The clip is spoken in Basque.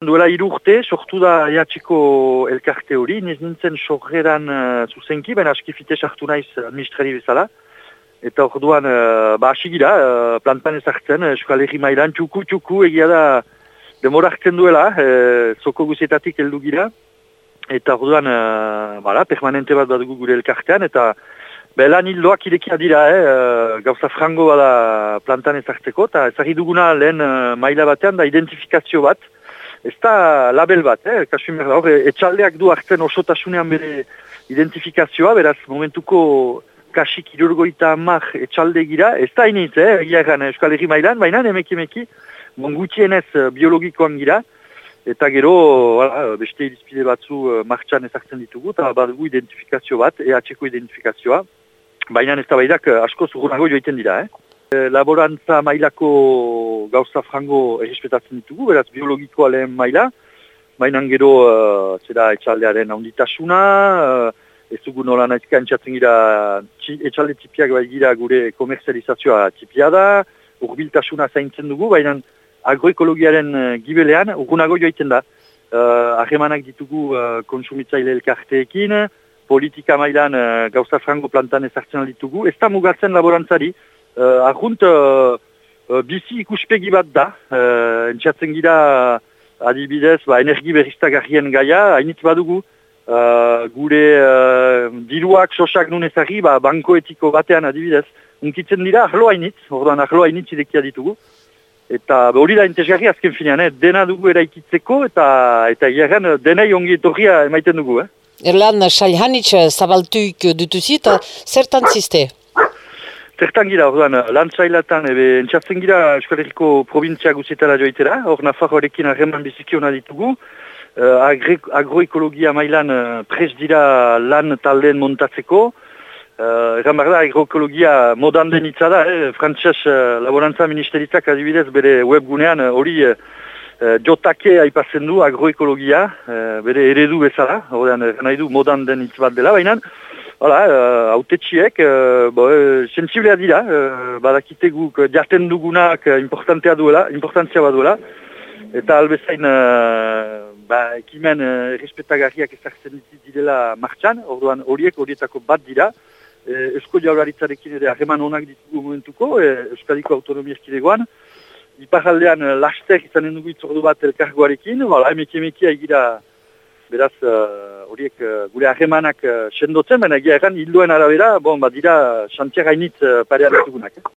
Duela irurte, sortu da jatxiko elkarte hori, niz nintzen sorreran uh, zuzenki, baina askifite sartu naiz administrari bezala. Eta orduan, uh, ba asigira, uh, plantan ezartzen, Euskal Herri mailan, txuku, txuku, egia da, demorartzen duela, uh, zoko guzietatik heldu gira. Eta orduan, uh, bala, permanente bat bat gure elkartean, eta belan hildoak irekia dira, eh, gauza frango bada plantan ezartzeko, eta ezagri duguna lehen uh, maila batean da identifikazio bat, ez da label bat, eh? kasumer da, hor, etxaldeak du hartzen osotasunean bere identifikazioa, beraz, momentuko kasik irurgoita mar etxalde gira, ez da iniz, eh? egia egan Euskal Herri mailan, baina emeki emeki, mongutienez eh, biologikoan gira, eta gero, wala, beste irizpide batzu uh, martxan ezartzen ditugu, eta badugu identifikazio bat, EH-ko identifikazioa, baina ez da baidak eh, asko zurgunago joiten dira, eh? Laborantza mailako gauza frango errespetatzen ditugu, beraz biologikoa lehen maila, mainan gero uh, zera etxaldearen handitasuna, uh, ez dugu nola naizka entzatzen gira etxalde tipiak bai gira gure komerzializazioa tipia da, urbiltasuna zaintzen dugu, baina agroekologiaren uh, gibelean urgunago joaiten da. Uh, ditugu uh, konsumitzaile elkarteekin, politika mailan uh, gauza frango plantan ezartzen ditugu, ez da mugatzen laborantzari, Uh, Arrunt, uh, uh, bizi ikuspegi bat da, uh, entxatzen gira adibidez, ba, energi berriztagarrien gaia, hainitz badugu, uh, gure uh, diruak, sosak nun ezagri, ba, banko etiko batean adibidez, unkitzen dira, ahlo hainitz, orduan ahlo hainitz idekia ditugu, eta ba, hori da entesgarri azken finean, eh? dena dugu eraikitzeko, eta eta garen denei ongi etorria emaiten dugu. Eh? Erlan, sailhanitz zabaltuik dutuzi eta zertan ziste? Zertan gira, orduan, lantzailatan, ebe, entxatzen gira Euskal Herriko provintzia guzietara joitera, hor Nafarroarekin arreman biziki hona ditugu, uh, agroekologia mailan uh, pres dira lan taldeen montatzeko, uh, Egan behar da, agroekologia modan den da, eh? Frantses uh, Laborantza Ministeritzak adibidez bere webgunean hori uh, uh, jotake aipatzen du agroekologia, uh, bere eredu bezala, ordean, nahi du modan den bat dela, baina, Hala, uh, autetxiek, uh, uh, sensiblea dira, uh, badakite guk jarten dugunak importantea duela, importantzia bat duela, eta albezain uh, ba, ekimen uh, respetagarriak ezartzen direla martxan, orduan horiek horietako bat dira, uh, Eusko Jauraritzarekin ere hageman onak ditugu momentuko, uh, Euskadiko Autonomia Eskidegoan, Iparaldean uh, laster izanen dugu itzordu bat elkargoarekin, wala, emeki emeki egira beraz uh, horiek uh, gure ahemanak uh, sendotzen, baina egia egan hilduen arabera, bon, badira, xantiak hainitz uh, parean ditugunak.